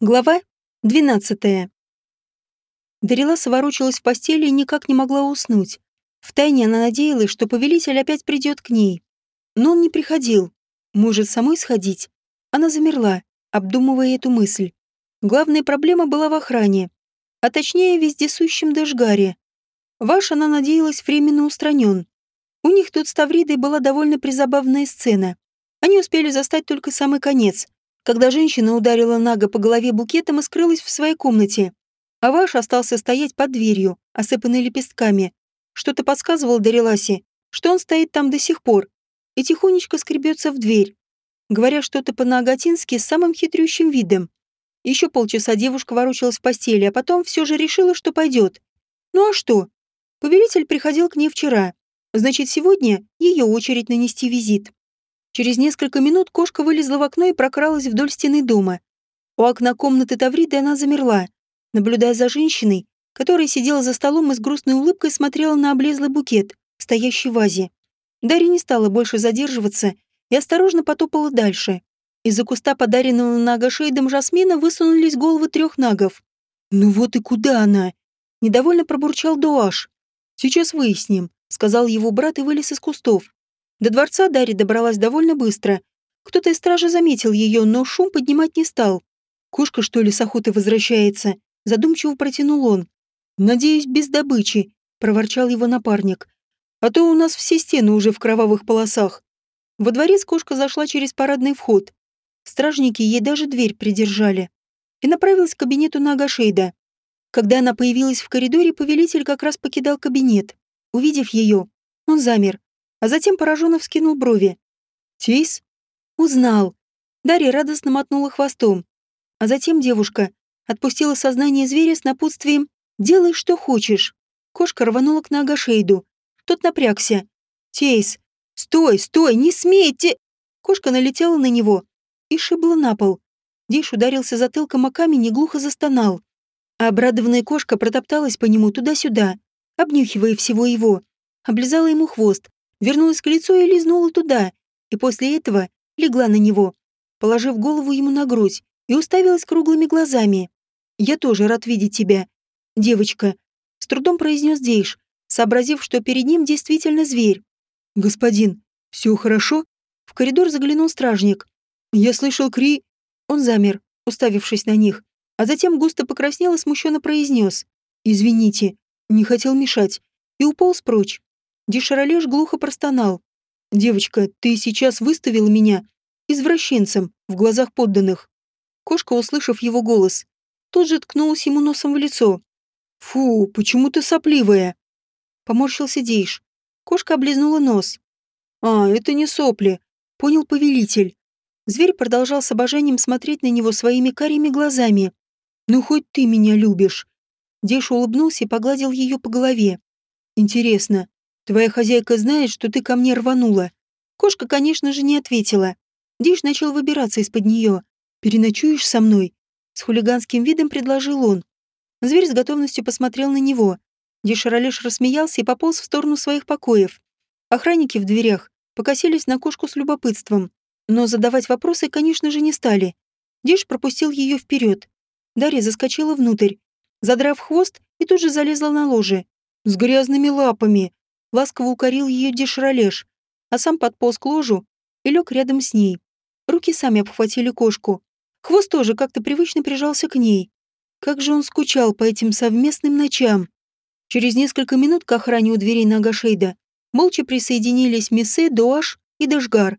Глава 12. Дарила сворочилась в постели и никак не могла уснуть. Втайне она надеялась, что повелитель опять придет к ней. Но он не приходил. Может, самой сходить? Она замерла, обдумывая эту мысль. Главная проблема была в охране, а точнее вездесущем Дэшгаре. Ваш, она надеялась, временно устранен. У них тут с Тавридой была довольно призабавная сцена. Они успели застать только самый конец — когда женщина ударила Нага по голове букетом и скрылась в своей комнате. А ваш остался стоять под дверью, осыпанный лепестками. Что-то подсказывал Дариласе, что он стоит там до сих пор и тихонечко скребется в дверь, говоря что-то по-нагатински с самым хитрющим видом. Еще полчаса девушка ворочалась в постели, а потом все же решила, что пойдет. Ну а что? Повелитель приходил к ней вчера. Значит, сегодня ее очередь нанести визит. Через несколько минут кошка вылезла в окно и прокралась вдоль стены дома. У окна комнаты Тавриды она замерла, наблюдая за женщиной, которая сидела за столом и с грустной улыбкой смотрела на облезлый букет, стоящий в вазе. Дарья не стала больше задерживаться и осторожно потопала дальше. Из-за куста подаренного нагошейдом жасмина высунулись головы трех нагов. «Ну вот и куда она?» Недовольно пробурчал Дуаш. «Сейчас выясним», — сказал его брат и вылез из кустов. До дворца Дарья добралась довольно быстро. Кто-то из стражи заметил ее, но шум поднимать не стал. «Кошка, что ли, с охоты возвращается?» Задумчиво протянул он. «Надеюсь, без добычи», — проворчал его напарник. «А то у нас все стены уже в кровавых полосах». Во дворец кошка зашла через парадный вход. Стражники ей даже дверь придержали. И направилась к кабинету Нагашейда. Когда она появилась в коридоре, повелитель как раз покидал кабинет. Увидев ее, он замер, а затем пораженно вскинул брови. «Тейс?» «Узнал». Дарья радостно мотнула хвостом. А затем девушка отпустила сознание зверя с напутствием «Делай, что хочешь». Кошка рванула к Нагашейду. Тот напрягся. «Тейс! Стой, стой, не смейте!» Кошка налетела на него и шибла на пол. Диш ударился затылком о камень и глухо застонал. А обрадованная кошка протопталась по нему туда-сюда, обнюхивая всего его. Облизала ему хвост, вернулась к лицу и лизнула туда, и после этого легла на него, положив голову ему на грудь и уставилась круглыми глазами. «Я тоже рад видеть тебя, девочка», — с трудом произнес Дейш, сообразив, что перед ним действительно зверь. «Господин, все хорошо?» В коридор заглянул стражник. «Я слышал кри...» Он замер, уставившись на них, а затем густо покраснел и смущенно произнес. «Извините, не хотел мешать», и уполз прочь. Деширалеш глухо простонал. «Девочка, ты сейчас выставила меня извращенцем в глазах подданных». Кошка, услышав его голос, тут же ткнулась ему носом в лицо. «Фу, почему ты сопливая?» Поморщился Дейш. Кошка облизнула нос. «А, это не сопли», — понял повелитель. Зверь продолжал с обожанием смотреть на него своими карими глазами. «Ну, хоть ты меня любишь». Дейш улыбнулся и погладил ее по голове. «Интересно, Твоя хозяйка знает, что ты ко мне рванула. Кошка, конечно же, не ответила. Диш начал выбираться из-под нее. Переночуешь со мной? С хулиганским видом предложил он. Зверь с готовностью посмотрел на него. Дишаролеш рассмеялся и пополз в сторону своих покоев. Охранники в дверях покосились на кошку с любопытством, но задавать вопросы, конечно же, не стали. Диш пропустил ее вперед. Дарья заскочила внутрь, задрав хвост и тут же залезла на ложе. С грязными лапами ласково укорил ее дешролеш, а сам подполз к ложу и лег рядом с ней. Руки сами обхватили кошку. Хвост тоже как-то привычно прижался к ней. Как же он скучал по этим совместным ночам. Через несколько минут к охране у дверей Нагашейда молча присоединились Миссе, Дуаш и Дашгар.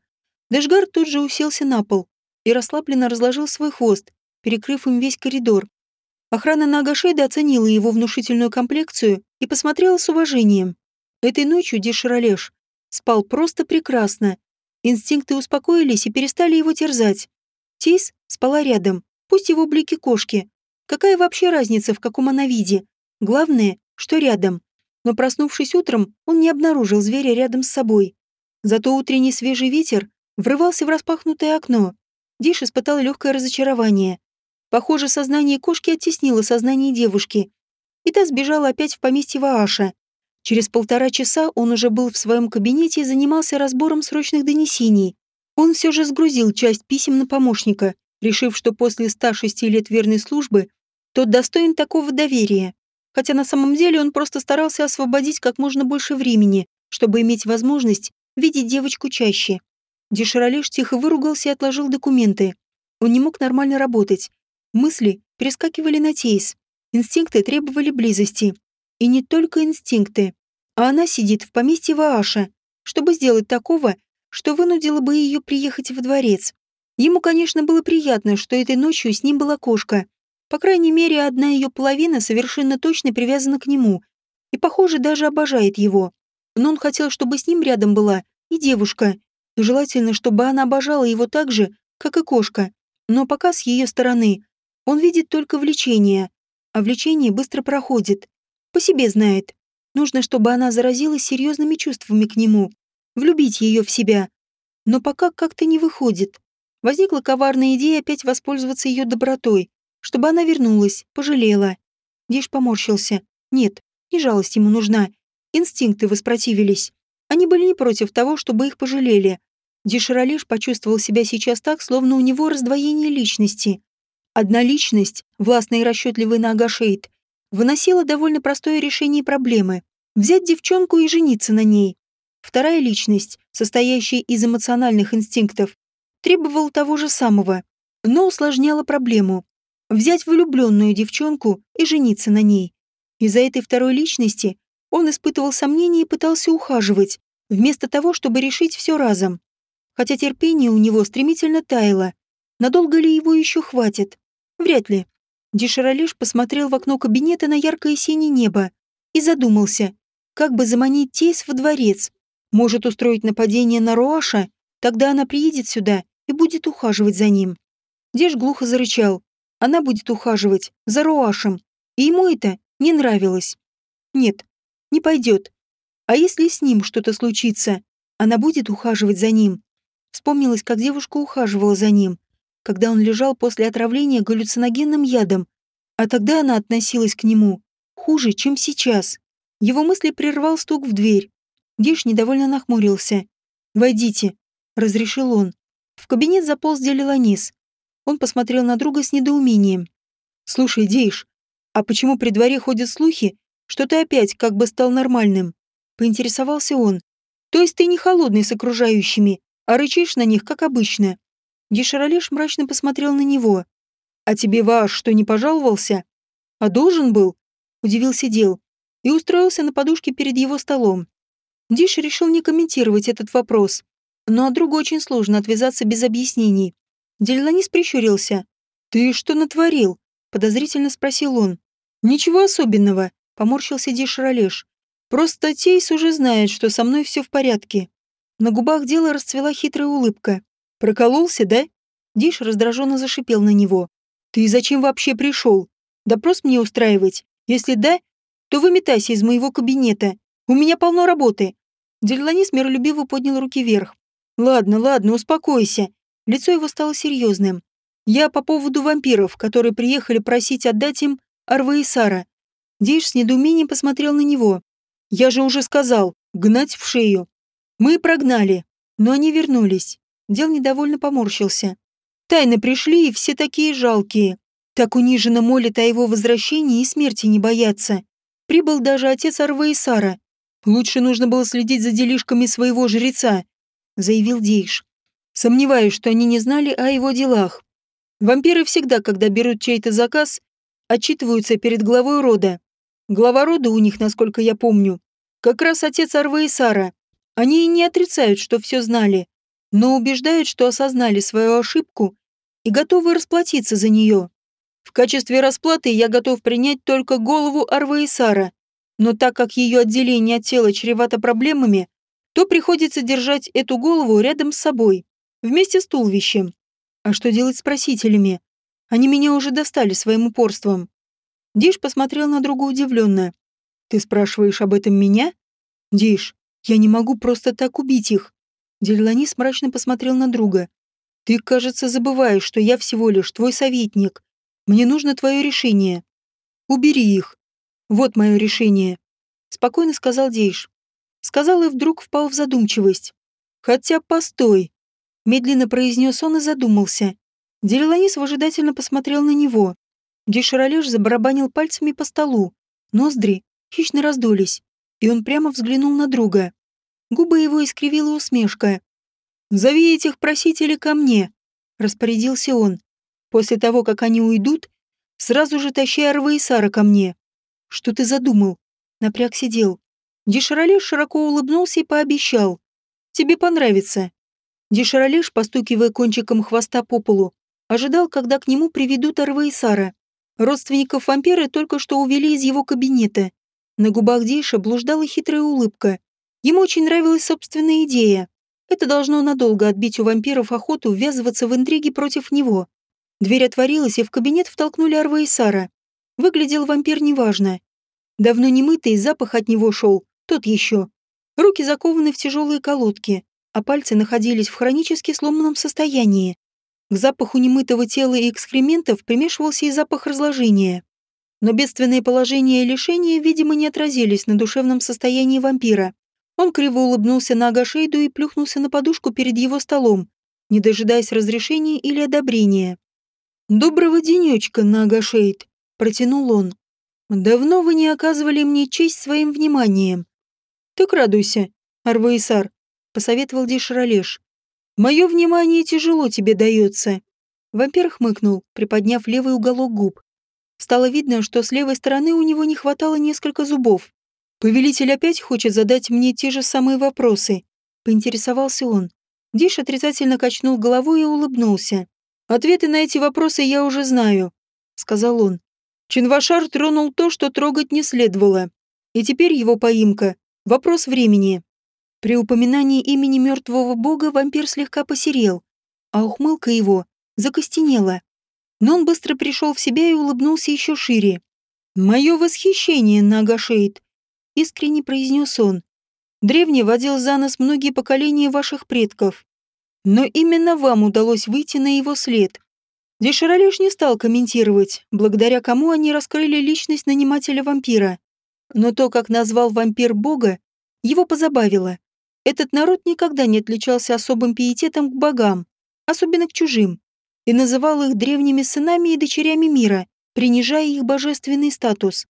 Дашгар тут же уселся на пол и расслабленно разложил свой хвост, перекрыв им весь коридор. Охрана Нагашейда оценила его внушительную комплекцию и посмотрела с уважением. Этой ночью Деширалеш спал просто прекрасно. Инстинкты успокоились и перестали его терзать. Тис спала рядом, пусть его блики кошки. Какая вообще разница, в каком она виде? Главное, что рядом. Но проснувшись утром, он не обнаружил зверя рядом с собой. Зато утренний свежий ветер врывался в распахнутое окно. Диш испытал легкое разочарование. Похоже, сознание кошки оттеснило сознание девушки. И та сбежала опять в поместье Вааша. Через полтора часа он уже был в своем кабинете и занимался разбором срочных донесений. Он все же сгрузил часть писем на помощника решив, что после 106 лет верной службы тот достоин такого доверия. Хотя на самом деле он просто старался освободить как можно больше времени, чтобы иметь возможность видеть девочку чаще. Деширалеш тихо выругался и отложил документы. Он не мог нормально работать. Мысли перескакивали на Тейс. Инстинкты требовали близости. И не только инстинкты. А она сидит в поместье Вааша, чтобы сделать такого, что вынудило бы ее приехать во дворец. Ему, конечно, было приятно, что этой ночью с ним была кошка. По крайней мере, одна ее половина совершенно точно привязана к нему и, похоже, даже обожает его. Но он хотел, чтобы с ним рядом была и девушка, и желательно, чтобы она обожала его так же, как и кошка. Но пока с ее стороны он видит только влечение, а влечение быстро проходит. По себе знает. Нужно, чтобы она заразилась серьезными чувствами к нему, влюбить ее в себя. Но пока как-то не выходит. Возникла коварная идея опять воспользоваться ее добротой, чтобы она вернулась, пожалела. Диш поморщился. Нет, не жалость ему нужна. Инстинкты воспротивились. Они были не против того, чтобы их пожалели. Дишаралеш почувствовал себя сейчас так, словно у него раздвоение личности. Одна личность, властная и расчетливая на Агашейд, выносила довольно простое решение проблемы – взять девчонку и жениться на ней. Вторая личность, состоящая из эмоциональных инстинктов, требовал того же самого, но усложняла проблему. Взять влюбленную девчонку и жениться на ней. Из-за этой второй личности он испытывал сомнения и пытался ухаживать, вместо того, чтобы решить все разом. Хотя терпение у него стремительно таяло. Надолго ли его еще хватит? Вряд ли. Деширалеш посмотрел в окно кабинета на яркое синее небо и задумался, как бы заманить Тейс во дворец. Может устроить нападение на Руаша, тогда она приедет сюда и будет ухаживать за ним. Деж глухо зарычал. Она будет ухаживать за Руашем, и ему это не нравилось. Нет, не пойдет. А если с ним что-то случится, она будет ухаживать за ним. Вспомнилось, как девушка ухаживала за ним, когда он лежал после отравления галлюциногенным ядом, а тогда она относилась к нему хуже, чем сейчас. Его мысли прервал стук в дверь. Диш недовольно нахмурился. «Войдите», — разрешил он. В кабинет заполз Делиланис. Он посмотрел на друга с недоумением. «Слушай, Дейш, а почему при дворе ходят слухи, что ты опять как бы стал нормальным?» Поинтересовался он. «То есть ты не холодный с окружающими, а рычишь на них, как обычно?» Деширалеш мрачно посмотрел на него. «А тебе ваш что, не пожаловался?» «А должен был?» Удивился Дел и устроился на подушке перед его столом. Диш решил не комментировать этот вопрос, но от друга очень сложно отвязаться без объяснений. Дельнанис прищурился. «Ты что натворил?» — подозрительно спросил он. «Ничего особенного», — поморщился Дишралеш. «Просто Тейс уже знает, что со мной все в порядке». На губах дела расцвела хитрая улыбка. «Прокололся, да?» Диш раздраженно зашипел на него. «Ты зачем вообще пришел? Допрос мне устраивать? Если да, то выметайся из моего кабинета. У меня полно работы». Дельланис миролюбиво поднял руки вверх. «Ладно, ладно, успокойся». Лицо его стало серьезным. «Я по поводу вампиров, которые приехали просить отдать им Арва и Сара». Дейш с недоумением посмотрел на него. «Я же уже сказал, гнать в шею. Мы прогнали, но они вернулись». Дел недовольно поморщился. Тайно пришли, и все такие жалкие. Так униженно молят о его возвращении и смерти не боятся. Прибыл даже отец Арвы и Сара. Лучше нужно было следить за делишками своего жреца, заявил Дейш. Сомневаюсь, что они не знали о его делах. Вампиры всегда, когда берут чей-то заказ, отчитываются перед главой рода. Глава рода у них, насколько я помню, как раз отец Арвы и Сара. Они и не отрицают, что все знали, но убеждают, что осознали свою ошибку и готовы расплатиться за нее. В качестве расплаты я готов принять только голову Арвы и Сара, но так как ее отделение от тела чревато проблемами, то приходится держать эту голову рядом с собой, вместе с туловищем. А что делать с просителями? Они меня уже достали своим упорством. Диш посмотрел на друга удивленно. «Ты спрашиваешь об этом меня?» «Диш, я не могу просто так убить их». Дельланис мрачно посмотрел на друга. «Ты, кажется, забываешь, что я всего лишь твой советник. Мне нужно твое решение. Убери их. Вот мое решение», — спокойно сказал Дейш. Сказал и вдруг впал в задумчивость. «Хотя постой», — медленно произнес он и задумался. Делиланис выжидательно посмотрел на него. Деширалеш забарабанил пальцами по столу. Ноздри хищно раздулись, и он прямо взглянул на друга. Губы его искривила усмешка. «Зови этих просителей ко мне», — распорядился он. «После того, как они уйдут, сразу же тащи Арва и Сара ко мне». «Что ты задумал?» Напряг сидел. Деширалеш широко улыбнулся и пообещал. «Тебе понравится». Деширалеш, постукивая кончиком хвоста по полу, ожидал, когда к нему приведут Арва и Сара. Родственников вампира только что увели из его кабинета. На губах Дейша блуждала хитрая улыбка. Ему очень нравилась собственная идея. Это должно надолго отбить у вампиров охоту ввязываться в интриги против него. Дверь отворилась, и в кабинет втолкнули Арва и Сара. Выглядел вампир неважно. Давно не мытый, запах от него шел, тот еще. Руки закованы в тяжелые колодки, а пальцы находились в хронически сломанном состоянии. К запаху немытого тела и экскрементов примешивался и запах разложения. Но бедственное положение и лишения, видимо, не отразились на душевном состоянии вампира. Он криво улыбнулся на Агашейду и плюхнулся на подушку перед его столом, не дожидаясь разрешения или одобрения. «Доброго денечка, Нагашейд», — протянул он. «Давно вы не оказывали мне честь своим вниманием». «Так радуйся, Арваисар», — посоветовал Дишралеш. «Мое внимание тяжело тебе дается». Вампир хмыкнул, приподняв левый уголок губ. Стало видно, что с левой стороны у него не хватало несколько зубов. «Повелитель опять хочет задать мне те же самые вопросы», — поинтересовался он. Диш отрицательно качнул головой и улыбнулся. «Ответы на эти вопросы я уже знаю», — сказал он. Чинвашар тронул то, что трогать не следовало. И теперь его поимка — вопрос времени. При упоминании имени мертвого бога вампир слегка посерел, а ухмылка его закостенела. Но он быстро пришел в себя и улыбнулся еще шире. «Мое восхищение, Нагашейд, искренне произнес он. Древний водил за нос многие поколения ваших предков. Но именно вам удалось выйти на его след. Деширалеш не стал комментировать, благодаря кому они раскрыли личность нанимателя вампира. Но то, как назвал вампир бога, его позабавило. Этот народ никогда не отличался особым пиететом к богам, особенно к чужим, и называл их древними сынами и дочерями мира, принижая их божественный статус.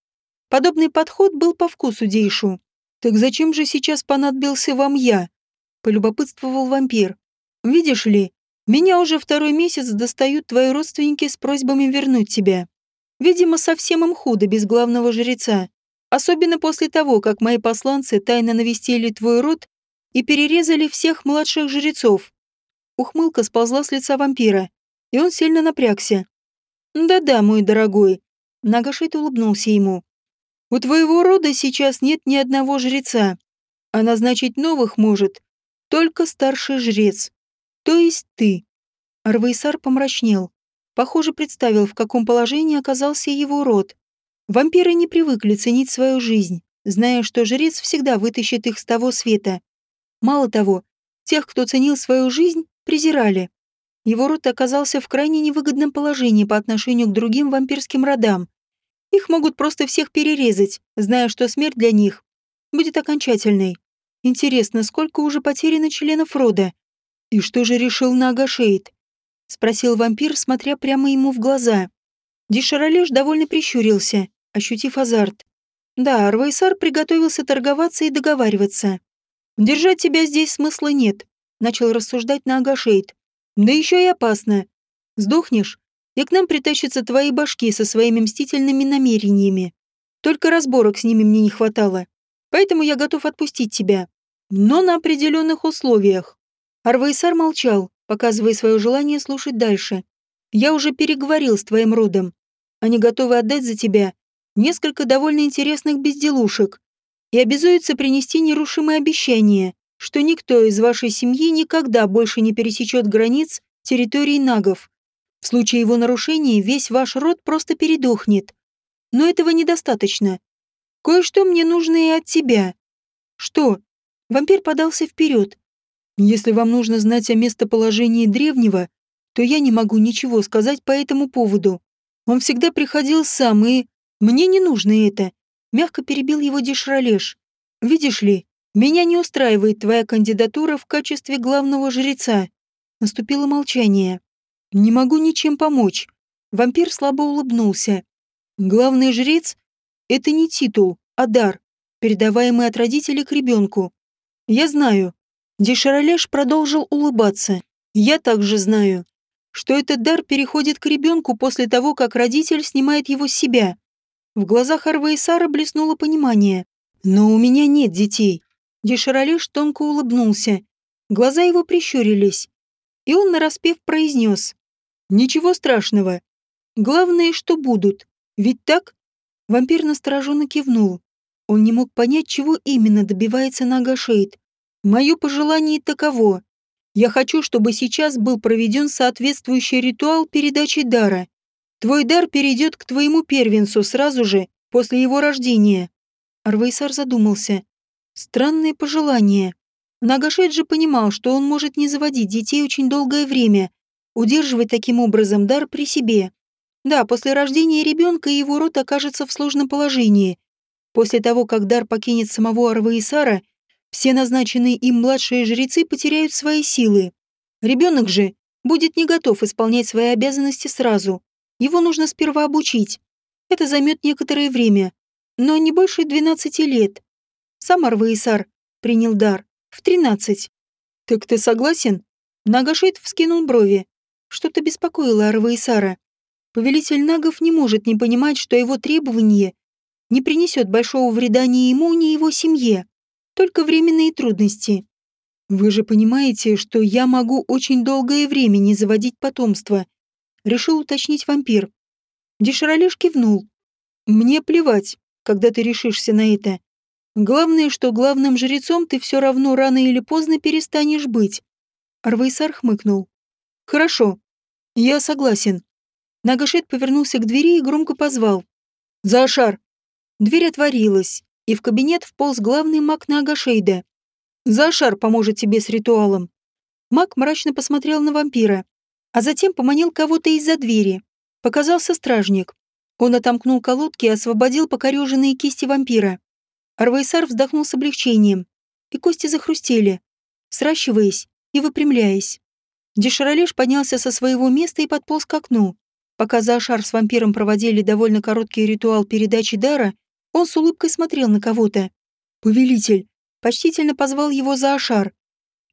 Подобный подход был по вкусу Дейшу. «Так зачем же сейчас понадобился вам я?» — полюбопытствовал вампир. «Видишь ли, меня уже второй месяц достают твои родственники с просьбами вернуть тебя. Видимо, совсем им худо без главного жреца. Особенно после того, как мои посланцы тайно навестили твой род и перерезали всех младших жрецов». Ухмылка сползла с лица вампира, и он сильно напрягся. «Да-да, мой дорогой», — Нагашит улыбнулся ему. У твоего рода сейчас нет ни одного жреца, а назначить новых может только старший жрец, то есть ты. Арвейсар помрачнел. Похоже, представил, в каком положении оказался его род. Вампиры не привыкли ценить свою жизнь, зная, что жрец всегда вытащит их с того света. Мало того, тех, кто ценил свою жизнь, презирали. Его род оказался в крайне невыгодном положении по отношению к другим вампирским родам. Их могут просто всех перерезать, зная, что смерть для них будет окончательной. Интересно, сколько уже потеряно членов рода? И что же решил Нагашейд? Спросил вампир, смотря прямо ему в глаза. Дишаралеш довольно прищурился, ощутив азарт. Да, Арвайсар приготовился торговаться и договариваться. «Держать тебя здесь смысла нет», — начал рассуждать Нагашейд. «Да еще и опасно. Сдохнешь, и к нам притащатся твои башки со своими мстительными намерениями. Только разборок с ними мне не хватало. Поэтому я готов отпустить тебя. Но на определенных условиях. Арвейсар молчал, показывая свое желание слушать дальше. Я уже переговорил с твоим родом. Они готовы отдать за тебя несколько довольно интересных безделушек и обязуются принести нерушимое обещание, что никто из вашей семьи никогда больше не пересечет границ территории нагов. В случае его нарушения весь ваш род просто передохнет. Но этого недостаточно. Кое-что мне нужно и от тебя. Что? Вампир подался вперед. Если вам нужно знать о местоположении древнего, то я не могу ничего сказать по этому поводу. Он всегда приходил сам, и... Мне не нужно это. Мягко перебил его Дешралеш. Видишь ли, меня не устраивает твоя кандидатура в качестве главного жреца. Наступило молчание. Не могу ничем помочь. Вампир слабо улыбнулся. Главный жрец — это не титул, а дар, передаваемый от родителей к ребенку. Я знаю. Деширалеш продолжил улыбаться. Я также знаю, что этот дар переходит к ребенку после того, как родитель снимает его с себя. В глазах Арвы и Сары блеснуло понимание. Но у меня нет детей. Деширалеш тонко улыбнулся. Глаза его прищурились. И он нараспев произнес. Ничего страшного. Главное, что будут. Ведь так? Вампир настороженно кивнул. Он не мог понять, чего именно добивается Нагашейд. Мое пожелание таково. Я хочу, чтобы сейчас был проведен соответствующий ритуал передачи дара. Твой дар перейдет к твоему первенцу сразу же, после его рождения. Арвейсар задумался. Странное пожелание. Нагашейд же понимал, что он может не заводить детей очень долгое время, удерживать таким образом дар при себе. Да, после рождения ребенка его род окажется в сложном положении. После того, как дар покинет самого Арваисара, все назначенные им младшие жрецы потеряют свои силы. Ребенок же будет не готов исполнять свои обязанности сразу. Его нужно сперва обучить. Это займет некоторое время, но не больше 12 лет. Сам Арваисар принял дар в 13. «Так ты согласен?» Нагашит вскинул брови. Что-то беспокоило Арваисара. Повелитель Нагов не может не понимать, что его требование не принесет большого вреда ни ему, ни его семье, только временные трудности. Вы же понимаете, что я могу очень долгое время не заводить потомство, решил уточнить вампир. Деширалеш кивнул. Мне плевать, когда ты решишься на это. Главное, что главным жрецом ты все равно рано или поздно перестанешь быть. Арвейсар хмыкнул. Хорошо, я согласен. Нагашет повернулся к двери и громко позвал. «Заошар!» Дверь отворилась, и в кабинет вполз главный маг Нагашейда. «Заошар поможет тебе с ритуалом». Маг мрачно посмотрел на вампира, а затем поманил кого-то из-за двери. Показался стражник. Он отомкнул колодки и освободил покореженные кисти вампира. Арвейсар вздохнул с облегчением, и кости захрустели, сращиваясь и выпрямляясь. Деширалеш поднялся со своего места и подполз к окну. Пока Заашар с вампиром проводили довольно короткий ритуал передачи дара, он с улыбкой смотрел на кого-то. «Повелитель!» Почтительно позвал его Заашар.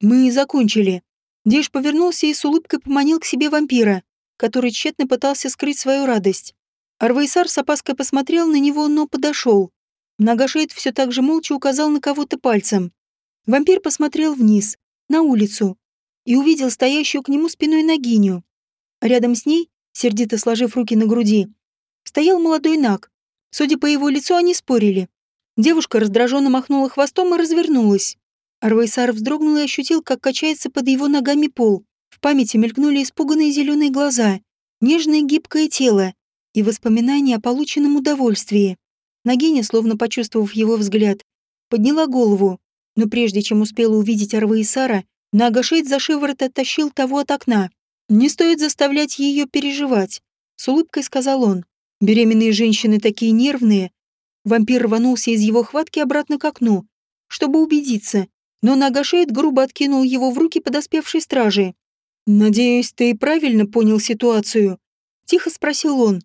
«Мы закончили». Деш повернулся и с улыбкой поманил к себе вампира, который тщетно пытался скрыть свою радость. Арвейсар с опаской посмотрел на него, но подошел. Нагашейд все так же молча указал на кого-то пальцем. Вампир посмотрел вниз, на улицу, и увидел стоящую к нему спиной Нагиню. Рядом с ней сердито сложив руки на груди, стоял молодой Наг. Судя по его лицу, они спорили. Девушка раздраженно махнула хвостом и развернулась. Арвейсар вздрогнул и ощутил, как качается под его ногами пол. В памяти мелькнули испуганные зеленые глаза, нежное гибкое тело и воспоминания о полученном удовольствии. Нагиня, словно почувствовав его взгляд, подняла голову, но прежде чем успела увидеть Арвейсара, Нагашейд за шиворот оттащил того от окна. Не стоит заставлять ее переживать, с улыбкой сказал он. Беременные женщины такие нервные. Вампир рванулся из его хватки обратно к окну, чтобы убедиться, но Нагашейд грубо откинул его в руки подоспевшей стражи. «Надеюсь, ты правильно понял ситуацию?» — тихо спросил он.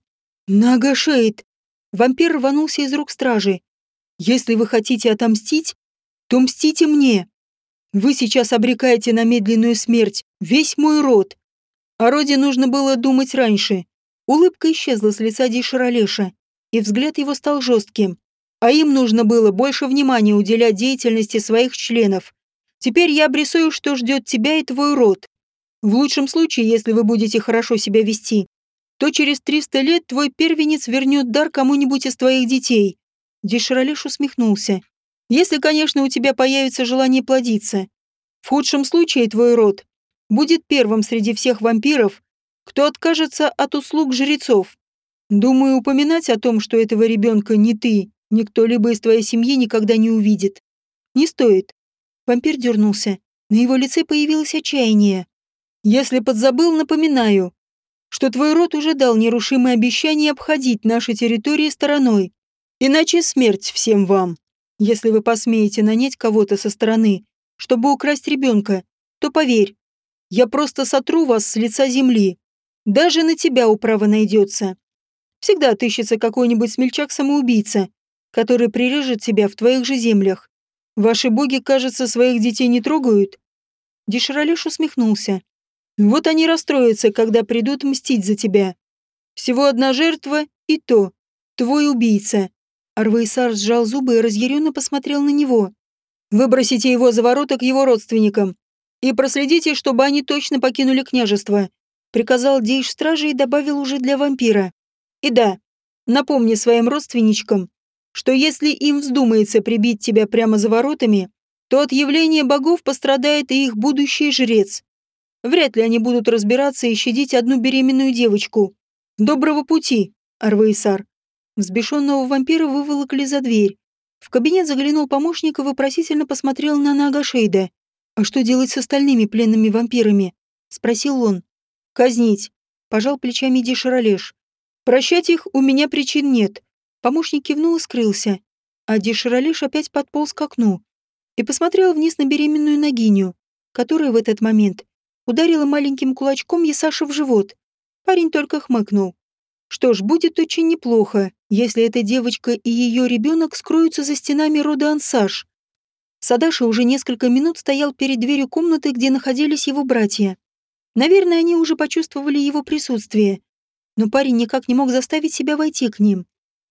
«Нагашейд!» Вампир рванулся из рук стражи. «Если вы хотите отомстить, то мстите мне. Вы сейчас обрекаете на медленную смерть весь мой род. О роде нужно было думать раньше. Улыбка исчезла с лица Дишаролеша, и взгляд его стал жестким. А им нужно было больше внимания уделять деятельности своих членов. Теперь я обрисую, что ждет тебя и твой род. В лучшем случае, если вы будете хорошо себя вести, то через 300 лет твой первенец вернет дар кому-нибудь из твоих детей. Дишаролеш усмехнулся. Если, конечно, у тебя появится желание плодиться. В худшем случае твой род будет первым среди всех вампиров, кто откажется от услуг жрецов. Думаю, упоминать о том, что этого ребенка ни ты, ни кто-либо из твоей семьи никогда не увидит. Не стоит. Вампир дернулся. На его лице появилось отчаяние. Если подзабыл, напоминаю, что твой род уже дал нерушимое обещание обходить наши территории стороной. Иначе смерть всем вам. Если вы посмеете нанять кого-то со стороны, чтобы украсть ребенка, то поверь, я просто сотру вас с лица земли. Даже на тебя управа найдется. Всегда отыщется какой-нибудь смельчак-самоубийца, который прирежет тебя в твоих же землях. Ваши боги, кажется, своих детей не трогают. Деширалеш усмехнулся. Вот они расстроятся, когда придут мстить за тебя. Всего одна жертва, и то. Твой убийца. Арвейсар сжал зубы и разъяренно посмотрел на него. Выбросите его за ворота к его родственникам и проследите, чтобы они точно покинули княжество приказал Дейш стражи и добавил уже для вампира. И да, напомни своим родственничкам, что если им вздумается прибить тебя прямо за воротами, то от явления богов пострадает и их будущий жрец. Вряд ли они будут разбираться и щадить одну беременную девочку. Доброго пути, Арвейсар. Взбешенного вампира выволокли за дверь. В кабинет заглянул помощник и вопросительно посмотрел на Нагашейда. «А что делать с остальными пленными вампирами?» — спросил он. Казнить. Пожал плечами Дишаролеш. Прощать их у меня причин нет. Помощник кивнул и скрылся. А Дишаролеш опять подполз к окну и посмотрел вниз на беременную Нагиню, которая в этот момент ударила маленьким кулачком Есаша в живот. Парень только хмыкнул. Что ж, будет очень неплохо, если эта девочка и ее ребенок скроются за стенами рода Ансаж. Садаша уже несколько минут стоял перед дверью комнаты, где находились его братья. Наверное, они уже почувствовали его присутствие, но парень никак не мог заставить себя войти к ним,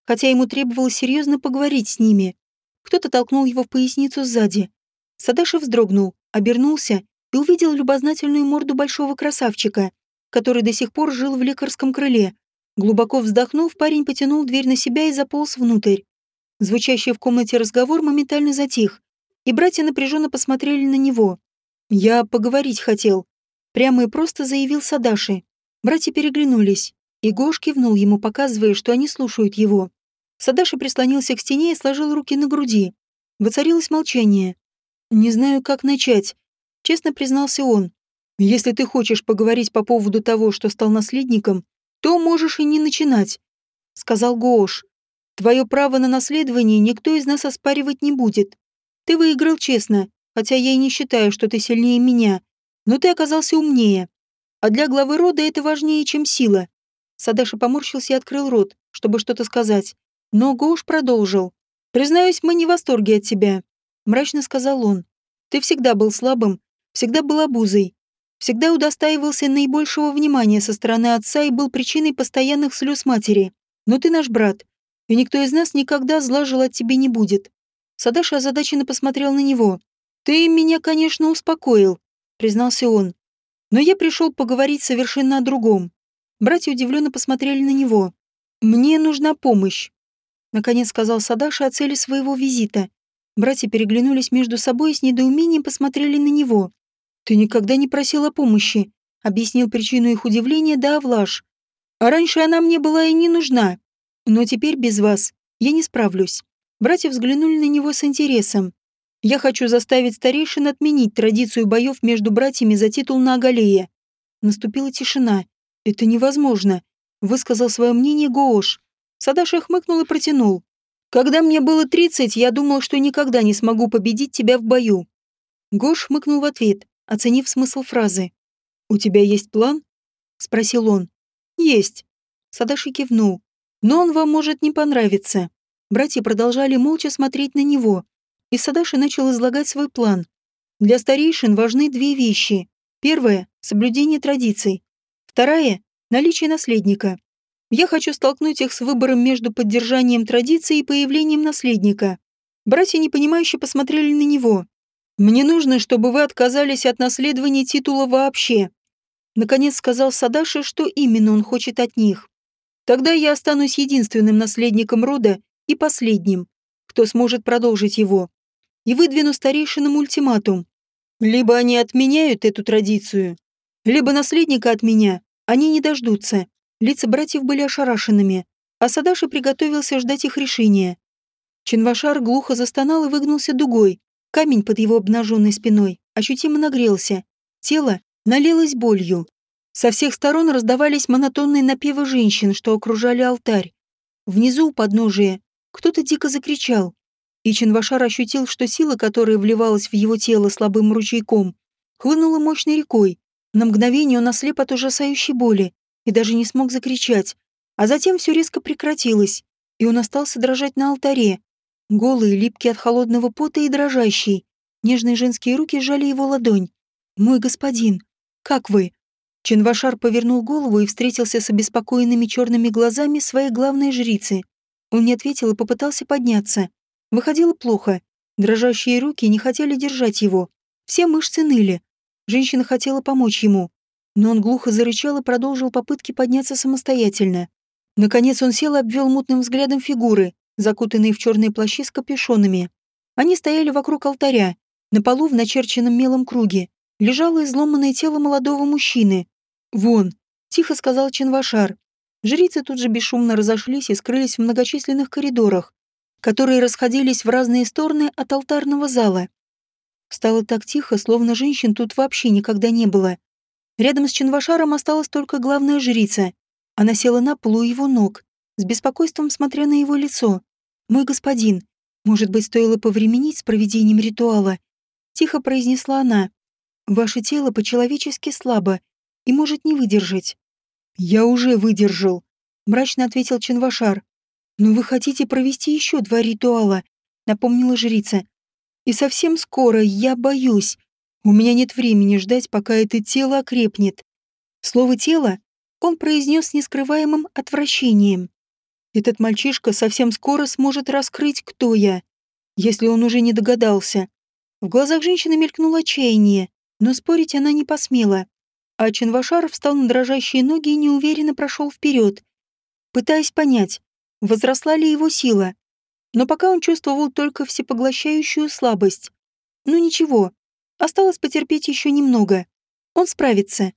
хотя ему требовалось серьезно поговорить с ними. Кто-то толкнул его в поясницу сзади. Садаша вздрогнул, обернулся и увидел любознательную морду большого красавчика, который до сих пор жил в лекарском крыле. Глубоко вздохнув, парень потянул дверь на себя и заполз внутрь. Звучащий в комнате разговор моментально затих, и братья напряженно посмотрели на него. «Я поговорить хотел», Прямо и просто заявил Садаши. Братья переглянулись, и Гош кивнул ему, показывая, что они слушают его. Садаши прислонился к стене и сложил руки на груди. Воцарилось молчание. «Не знаю, как начать», — честно признался он. «Если ты хочешь поговорить по поводу того, что стал наследником, то можешь и не начинать», — сказал Гош. «Твое право на наследование никто из нас оспаривать не будет. Ты выиграл честно, хотя я и не считаю, что ты сильнее меня но ты оказался умнее. А для главы рода это важнее, чем сила. Садаша поморщился и открыл рот, чтобы что-то сказать. Но Гоуш продолжил. «Признаюсь, мы не в восторге от тебя», — мрачно сказал он. «Ты всегда был слабым, всегда был обузой, всегда удостаивался наибольшего внимания со стороны отца и был причиной постоянных слез матери. Но ты наш брат, и никто из нас никогда зла желать тебе не будет». Садаша озадаченно посмотрел на него. «Ты меня, конечно, успокоил, признался он. Но я пришел поговорить совершенно о другом. Братья удивленно посмотрели на него. «Мне нужна помощь», — наконец сказал Садаша о цели своего визита. Братья переглянулись между собой и с недоумением посмотрели на него. «Ты никогда не просил о помощи», — объяснил причину их удивления да Авлаш. «А раньше она мне была и не нужна. Но теперь без вас я не справлюсь». Братья взглянули на него с интересом. Я хочу заставить старейшин отменить традицию боев между братьями за титул на Агалее. Наступила тишина. Это невозможно, высказал свое мнение Гоош. Садаша хмыкнул и протянул. Когда мне было тридцать, я думал, что никогда не смогу победить тебя в бою. Гош хмыкнул в ответ, оценив смысл фразы. «У тебя есть план?» — спросил он. «Есть». Садаши кивнул. «Но он вам может не понравиться». Братья продолжали молча смотреть на него, и Садаши начал излагать свой план. Для старейшин важны две вещи. Первая – соблюдение традиций. Вторая – наличие наследника. Я хочу столкнуть их с выбором между поддержанием традиций и появлением наследника. Братья непонимающе посмотрели на него. «Мне нужно, чтобы вы отказались от наследования титула вообще», Наконец сказал Садаши, что именно он хочет от них. «Тогда я останусь единственным наследником рода и последним, кто сможет продолжить его и выдвину старейшинам ультиматум. Либо они отменяют эту традицию, либо наследника от меня они не дождутся. Лица братьев были ошарашенными, а Садаши приготовился ждать их решения. Чинвашар глухо застонал и выгнулся дугой. Камень под его обнаженной спиной ощутимо нагрелся. Тело налилось болью. Со всех сторон раздавались монотонные напевы женщин, что окружали алтарь. Внизу у подножия кто-то дико закричал, и Чинвашар ощутил, что сила, которая вливалась в его тело слабым ручейком, хлынула мощной рекой. На мгновение он ослеп от ужасающей боли, и даже не смог закричать. А затем все резко прекратилось, и он остался дрожать на алтаре. Голый, липкий от холодного пота и дрожащий. Нежные женские руки сжали его ладонь. «Мой господин, как вы?» Ченвашар повернул голову и встретился с обеспокоенными черными глазами своей главной жрицы. Он не ответил и попытался подняться. Выходило плохо. Дрожащие руки не хотели держать его. Все мышцы ныли. Женщина хотела помочь ему. Но он глухо зарычал и продолжил попытки подняться самостоятельно. Наконец он сел и обвел мутным взглядом фигуры, закутанные в черные плащи с капюшонами. Они стояли вокруг алтаря. На полу в начерченном мелом круге лежало изломанное тело молодого мужчины. «Вон», — тихо сказал Чинвашар. Жрицы тут же бесшумно разошлись и скрылись в многочисленных коридорах, которые расходились в разные стороны от алтарного зала. Стало так тихо, словно женщин тут вообще никогда не было. Рядом с Чинвашаром осталась только главная жрица. Она села на полу его ног, с беспокойством смотря на его лицо. «Мой господин, может быть, стоило повременить с проведением ритуала?» Тихо произнесла она. «Ваше тело по-человечески слабо и может не выдержать. «Я уже выдержал», — мрачно ответил Чинвашар. «Но вы хотите провести еще два ритуала», — напомнила жрица. «И совсем скоро, я боюсь. У меня нет времени ждать, пока это тело окрепнет». Слово «тело» он произнес с нескрываемым отвращением. «Этот мальчишка совсем скоро сможет раскрыть, кто я, если он уже не догадался». В глазах женщины мелькнуло отчаяние, но спорить она не посмела а Чинвашар встал на дрожащие ноги и неуверенно прошел вперед, пытаясь понять, возросла ли его сила. Но пока он чувствовал только всепоглощающую слабость. Ну ничего, осталось потерпеть еще немного. Он справится.